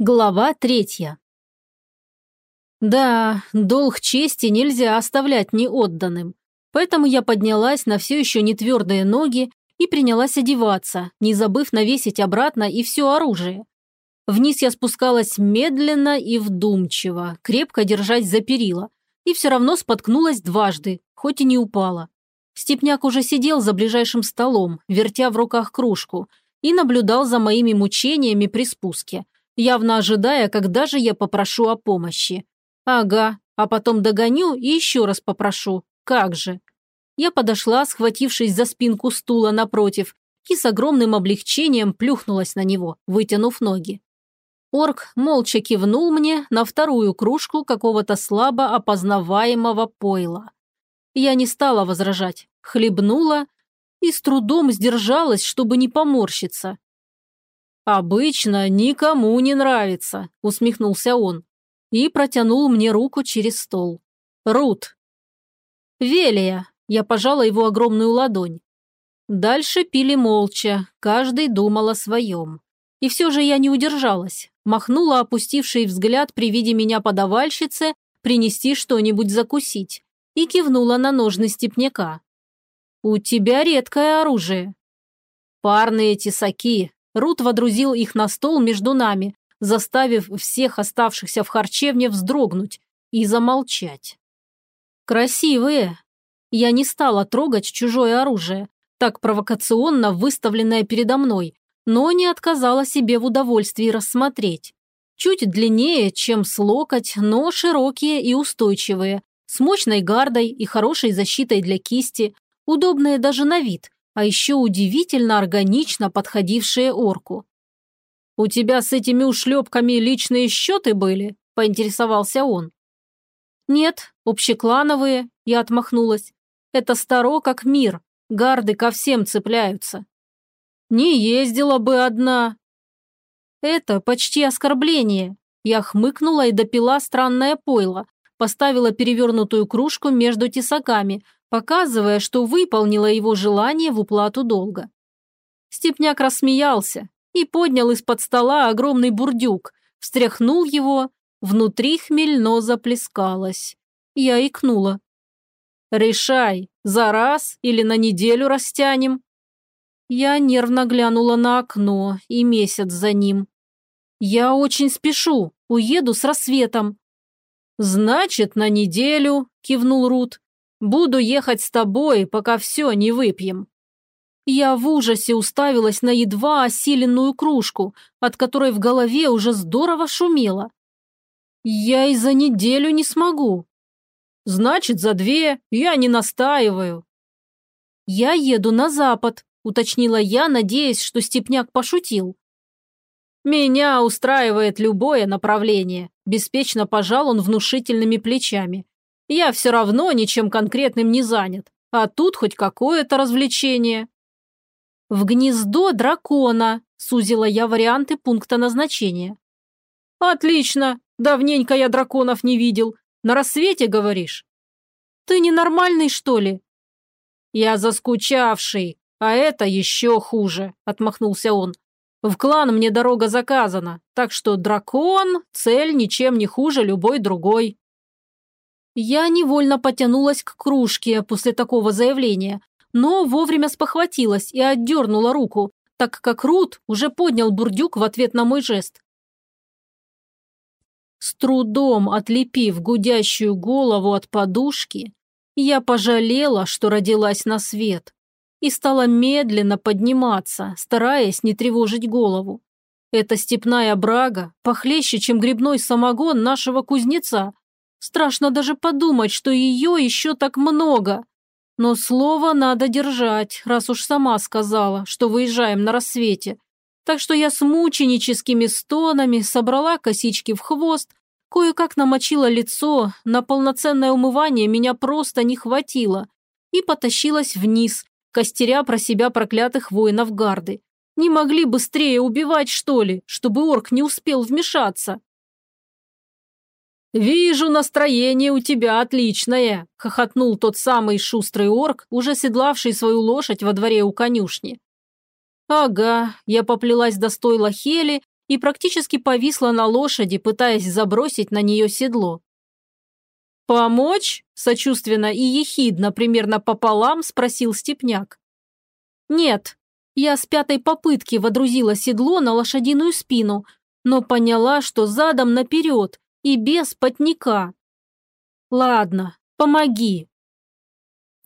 Глава третья. Да, долг чести нельзя оставлять неотданным. Поэтому я поднялась на все еще не твердые ноги и принялась одеваться, не забыв навесить обратно и все оружие. Вниз я спускалась медленно и вдумчиво, крепко держась за перила, и все равно споткнулась дважды, хоть и не упала. Степняк уже сидел за ближайшим столом, вертя в руках кружку, и наблюдал за моими мучениями при спуске – явно ожидая, когда же я попрошу о помощи. Ага, а потом догоню и еще раз попрошу. Как же? Я подошла, схватившись за спинку стула напротив, и с огромным облегчением плюхнулась на него, вытянув ноги. Орк молча кивнул мне на вторую кружку какого-то слабо опознаваемого пойла. Я не стала возражать, хлебнула и с трудом сдержалась, чтобы не поморщиться. «Обычно никому не нравится», – усмехнулся он. И протянул мне руку через стол. «Рут». «Велия», – я пожала его огромную ладонь. Дальше пили молча, каждый думал о своем. И все же я не удержалась, махнула опустивший взгляд при виде меня подавальщице принести что-нибудь закусить и кивнула на ножны степняка. «У тебя редкое оружие». «Парные тесаки», Рут водрузил их на стол между нами, заставив всех оставшихся в харчевне вздрогнуть и замолчать. «Красивые!» Я не стала трогать чужое оружие, так провокационно выставленное передо мной, но не отказала себе в удовольствии рассмотреть. Чуть длиннее, чем с локоть, но широкие и устойчивые, с мощной гардой и хорошей защитой для кисти, удобные даже на вид, а еще удивительно органично подходившие орку. «У тебя с этими ушлепками личные счеты были?» – поинтересовался он. «Нет, общеклановые», – я отмахнулась. «Это старо как мир, гарды ко всем цепляются». «Не ездила бы одна». «Это почти оскорбление», – я хмыкнула и допила странное пойло, поставила перевернутую кружку между тесаками – показывая, что выполнила его желание в уплату долга. Степняк рассмеялся и поднял из-под стола огромный бурдюк, встряхнул его, внутри хмельно заплескалось. Я икнула. «Решай, за раз или на неделю растянем?» Я нервно глянула на окно и месяц за ним. «Я очень спешу, уеду с рассветом». «Значит, на неделю», – кивнул Рут. Буду ехать с тобой, пока все не выпьем». Я в ужасе уставилась на едва осиленную кружку, от которой в голове уже здорово шумело. «Я и за неделю не смогу». «Значит, за две. Я не настаиваю». «Я еду на запад», – уточнила я, надеясь, что Степняк пошутил. «Меня устраивает любое направление», – беспечно пожал он внушительными плечами. Я все равно ничем конкретным не занят. А тут хоть какое-то развлечение. В гнездо дракона, сузила я варианты пункта назначения. Отлично. Давненько я драконов не видел. На рассвете, говоришь? Ты ненормальный, что ли? Я заскучавший, а это еще хуже, отмахнулся он. В клан мне дорога заказана, так что дракон – цель ничем не хуже любой другой. Я невольно потянулась к кружке после такого заявления, но вовремя спохватилась и отдернула руку, так как Рут уже поднял бурдюк в ответ на мой жест. С трудом отлепив гудящую голову от подушки, я пожалела, что родилась на свет, и стала медленно подниматься, стараясь не тревожить голову. Эта степная брага похлеще, чем грибной самогон нашего кузнеца, Страшно даже подумать, что ее еще так много. Но слово надо держать, раз уж сама сказала, что выезжаем на рассвете. Так что я с мученическими стонами собрала косички в хвост, кое-как намочила лицо, на полноценное умывание меня просто не хватило, и потащилась вниз, костеря про себя проклятых воинов гарды. Не могли быстрее убивать, что ли, чтобы орк не успел вмешаться? «Вижу, настроение у тебя отличное», – хохотнул тот самый шустрый орк, уже седлавший свою лошадь во дворе у конюшни. «Ага», – я поплелась до стойла Хели и практически повисла на лошади, пытаясь забросить на нее седло. «Помочь?» – сочувственно и ехидно, примерно пополам, спросил Степняк. «Нет, я с пятой попытки водрузила седло на лошадиную спину, но поняла, что задом наперед и без потника. Ладно, помоги».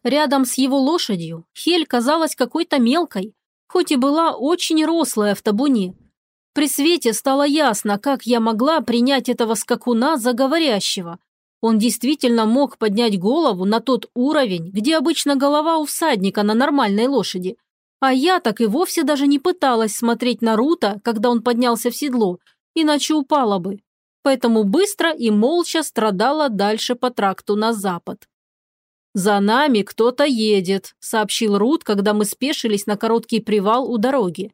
Рядом с его лошадью Хель казалась какой-то мелкой, хоть и была очень рослая в табуне. При свете стало ясно, как я могла принять этого скакуна за говорящего. Он действительно мог поднять голову на тот уровень, где обычно голова у всадника на нормальной лошади. А я так и вовсе даже не пыталась смотреть на Рута, когда он поднялся в седло, иначе упала бы. Поэтому быстро и молча страдала дальше по тракту на запад. «За нами кто-то едет», – сообщил Рут, когда мы спешились на короткий привал у дороги.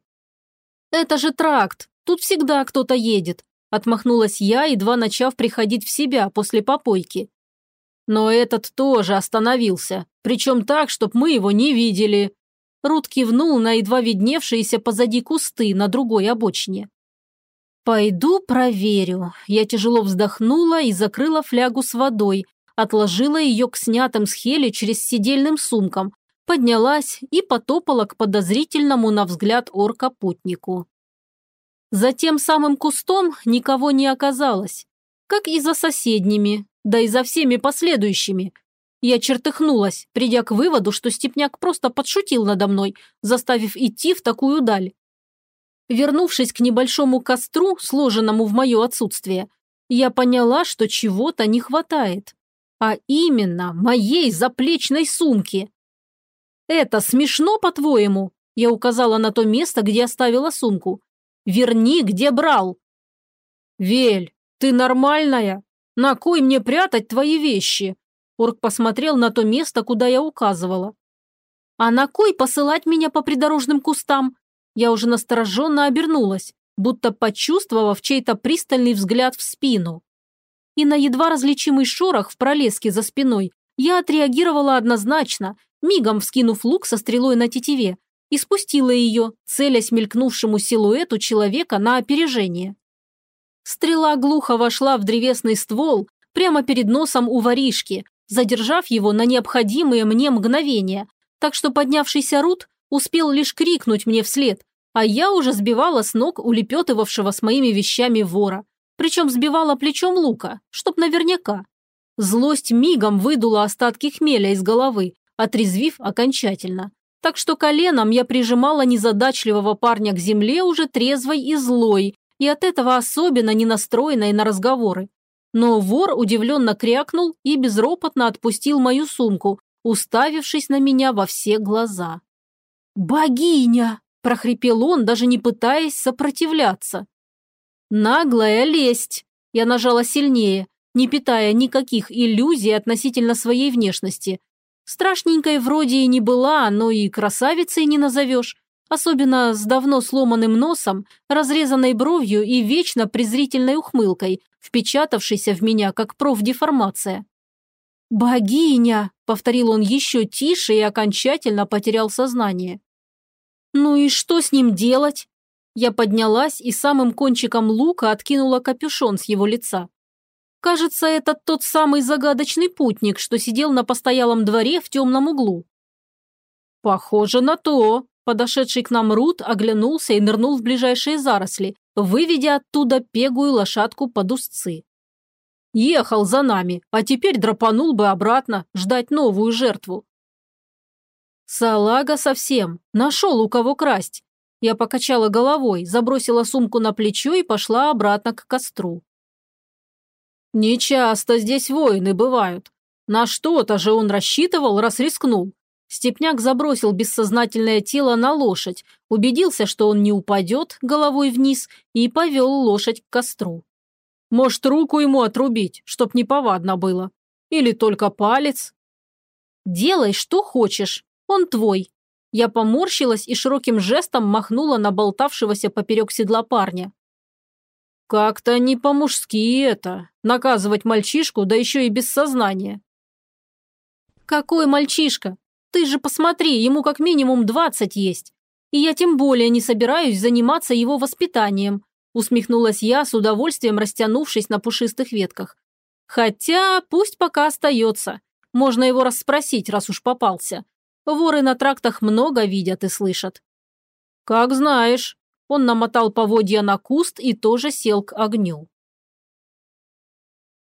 «Это же тракт, тут всегда кто-то едет», – отмахнулась я, едва начав приходить в себя после попойки. Но этот тоже остановился, причем так, чтоб мы его не видели. Рут кивнул на едва видневшиеся позади кусты на другой обочине. «Пойду проверю». Я тяжело вздохнула и закрыла флягу с водой, отложила ее к снятым с Хели через сидельным сумкам, поднялась и потопала к подозрительному на взгляд орка путнику. За тем самым кустом никого не оказалось, как и за соседними, да и за всеми последующими. Я чертыхнулась, придя к выводу, что Степняк просто подшутил надо мной, заставив идти в такую даль. Вернувшись к небольшому костру, сложенному в мое отсутствие, я поняла, что чего-то не хватает а именно моей заплечной сумки. «Это смешно, по-твоему?» Я указала на то место, где оставила сумку. «Верни, где брал!» «Вель, ты нормальная? На кой мне прятать твои вещи?» Орк посмотрел на то место, куда я указывала. «А на кой посылать меня по придорожным кустам?» Я уже настороженно обернулась, будто почувствовав чей-то пристальный взгляд в спину и на едва различимый шорох в пролеске за спиной я отреагировала однозначно, мигом вскинув лук со стрелой на тетиве, и спустила ее, целясь мелькнувшему силуэту человека на опережение. Стрела глухо вошла в древесный ствол прямо перед носом у воришки, задержав его на необходимые мне мгновения, так что поднявшийся Рут успел лишь крикнуть мне вслед, а я уже сбивала с ног улепетывавшего с моими вещами вора, причем сбивала плечом лука, чтоб наверняка. Злость мигом выдула остатки хмеля из головы, отрезвив окончательно. Так что коленом я прижимала незадачливого парня к земле уже трезвой и злой, и от этого особенно не настроенной на разговоры. Но вор удивленно крякнул и безропотно отпустил мою сумку, уставившись на меня во все глаза. «Богиня!» – прохрипел он, даже не пытаясь сопротивляться. Наглая лесть. Я нажала сильнее, не питая никаких иллюзий относительно своей внешности. Страшненькой вроде и не была, но и красавицей не назовешь. Особенно с давно сломанным носом, разрезанной бровью и вечно презрительной ухмылкой, впечатавшейся в меня как профдеформация. «Богиня!» – повторил он еще тише и окончательно потерял сознание. «Ну и что с ним делать?» Я поднялась и самым кончиком лука откинула капюшон с его лица. Кажется, это тот самый загадочный путник, что сидел на постоялом дворе в темном углу. Похоже на то. Подошедший к нам Рут оглянулся и нырнул в ближайшие заросли, выведя оттуда пегую лошадку под узцы. Ехал за нами, а теперь драпанул бы обратно, ждать новую жертву. Салага совсем, нашел у кого красть. Я покачала головой, забросила сумку на плечо и пошла обратно к костру. «Нечасто здесь воины бывают. На что-то же он рассчитывал, раз рискнул». Степняк забросил бессознательное тело на лошадь, убедился, что он не упадет головой вниз и повел лошадь к костру. «Может, руку ему отрубить, чтоб неповадно было? Или только палец?» «Делай, что хочешь, он твой», я поморщилась и широким жестом махнула на болтавшегося поперек седла парня. «Как-то не по-мужски это, наказывать мальчишку, да еще и без сознания». «Какой мальчишка? Ты же посмотри, ему как минимум двадцать есть. И я тем более не собираюсь заниматься его воспитанием. – усмехнулась я, с удовольствием растянувшись на пушистых ветках. «Хотя пусть пока остается. Можно его расспросить, раз уж попался. Воры на трактах много видят и слышат». «Как знаешь». Он намотал поводья на куст и тоже сел к огню.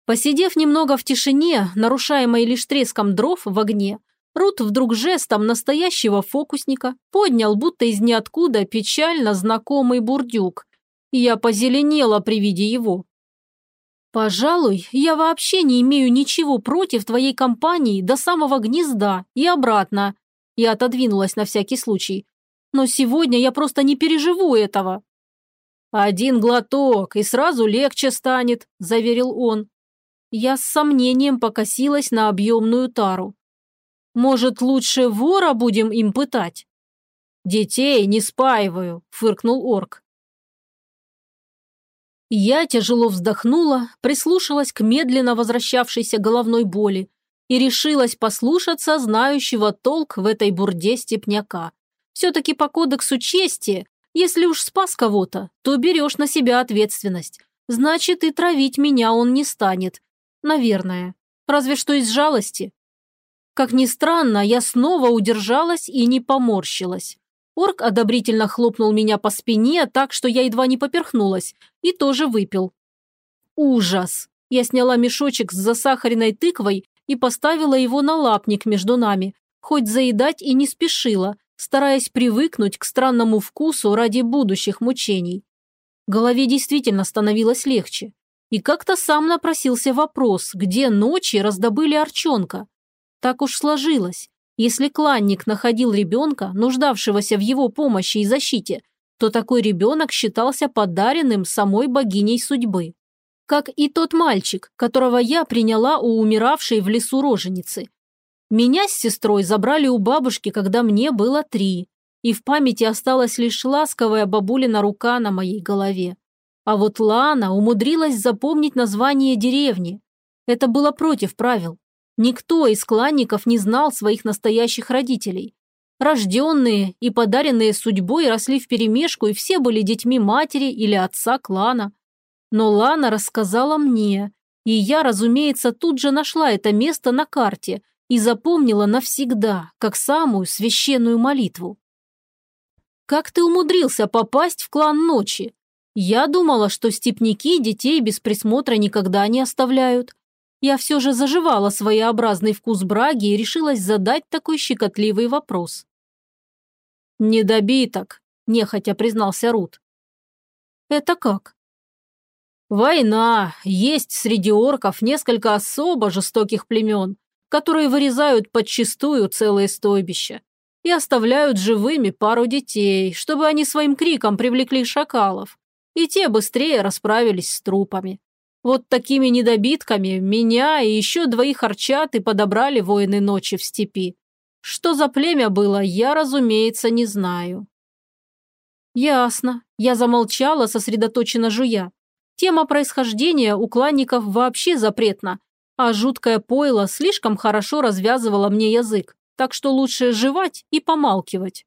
Посидев немного в тишине, нарушаемой лишь треском дров в огне, Рут вдруг жестом настоящего фокусника поднял будто из ниоткуда печально знакомый бурдюк. Я позеленела при виде его. «Пожалуй, я вообще не имею ничего против твоей компании до самого гнезда и обратно», я отодвинулась на всякий случай. «Но сегодня я просто не переживу этого». «Один глоток, и сразу легче станет», – заверил он. Я с сомнением покосилась на объемную тару. Может, лучше вора будем им пытать?» «Детей не спаиваю», – фыркнул орк. Я тяжело вздохнула, прислушалась к медленно возвращавшейся головной боли и решилась послушаться знающего толк в этой бурде степняка. Все-таки по кодексу чести, если уж спас кого-то, то берешь на себя ответственность. Значит, и травить меня он не станет. Наверное. Разве что из жалости. Как ни странно, я снова удержалась и не поморщилась. Орк одобрительно хлопнул меня по спине так, что я едва не поперхнулась, и тоже выпил. Ужас! Я сняла мешочек с засахаренной тыквой и поставила его на лапник между нами, хоть заедать и не спешила, стараясь привыкнуть к странному вкусу ради будущих мучений. Голове действительно становилось легче. И как-то сам напросился вопрос, где ночи раздобыли арчонка. Так уж сложилось. Если кланник находил ребенка, нуждавшегося в его помощи и защите, то такой ребенок считался подаренным самой богиней судьбы. Как и тот мальчик, которого я приняла у умиравшей в лесу роженицы. Меня с сестрой забрали у бабушки, когда мне было три, и в памяти осталась лишь ласковая бабулина рука на моей голове. А вот Лана умудрилась запомнить название деревни. Это было против правил. Никто из кланников не знал своих настоящих родителей. Рожденные и подаренные судьбой росли вперемешку, и все были детьми матери или отца клана. Но Лана рассказала мне, и я, разумеется, тут же нашла это место на карте и запомнила навсегда, как самую священную молитву. «Как ты умудрился попасть в клан ночи? Я думала, что степняки детей без присмотра никогда не оставляют я все же заживала своеобразный вкус браги и решилась задать такой щекотливый вопрос. «Недобиток», – нехотя признался Рут. «Это как?» «Война. Есть среди орков несколько особо жестоких племен, которые вырезают подчистую целые стойбища и оставляют живыми пару детей, чтобы они своим криком привлекли шакалов, и те быстрее расправились с трупами. Вот такими недобитками меня и еще двоих арчат и подобрали воины ночи в степи. Что за племя было, я, разумеется, не знаю. Ясно. Я замолчала, сосредоточенно жуя. Тема происхождения у кланников вообще запретна, а жуткое пойло слишком хорошо развязывало мне язык, так что лучше жевать и помалкивать.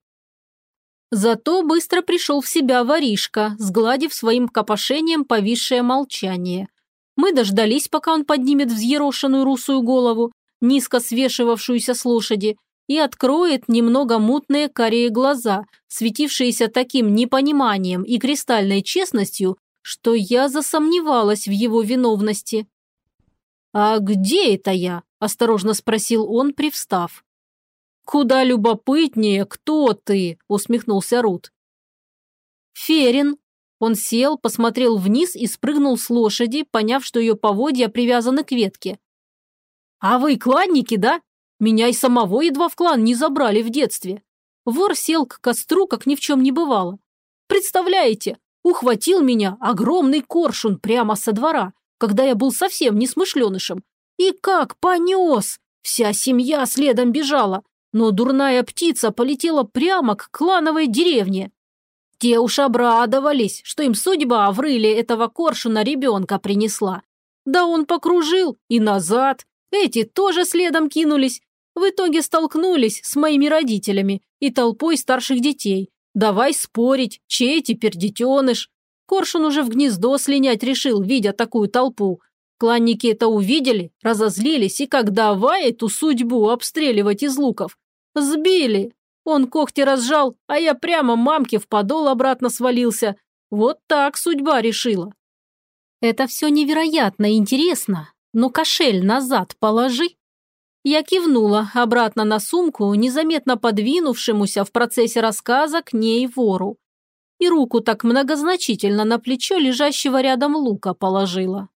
Зато быстро пришел в себя воришка, сгладив своим копошением повисшее молчание, мы дождались, пока он поднимет взъерошенную русую голову, низко свешивавшуюся с лошади, и откроет немного мутные карие глаза, светившиеся таким непониманием и кристальной честностью, что я засомневалась в его виновности. «А где это я?» – осторожно спросил он, привстав. «Куда любопытнее, кто ты?» – усмехнулся Рут. «Ферин», он сел, посмотрел вниз и спрыгнул с лошади, поняв, что ее поводья привязаны к ветке. «А вы кланники, да? Меня и самого едва в клан не забрали в детстве». Вор сел к костру, как ни в чем не бывало. «Представляете, ухватил меня огромный коршун прямо со двора, когда я был совсем несмышленышем. И как понес! Вся семья следом бежала, но дурная птица полетела прямо к клановой деревне. Те уж обрадовались, что им судьба в рыле этого коршуна ребенка принесла. Да он покружил и назад. Эти тоже следом кинулись. В итоге столкнулись с моими родителями и толпой старших детей. Давай спорить, чей теперь детеныш. Коршун уже в гнездо слинять решил, видя такую толпу. Кланники это увидели, разозлились и как давай эту судьбу обстреливать из луков. Сбили. Он когти разжал, а я прямо мамке в подол обратно свалился. Вот так судьба решила. Это все невероятно интересно, но кошель назад положи. Я кивнула обратно на сумку, незаметно подвинувшемуся в процессе рассказа к ней вору. И руку так многозначительно на плечо лежащего рядом лука положила.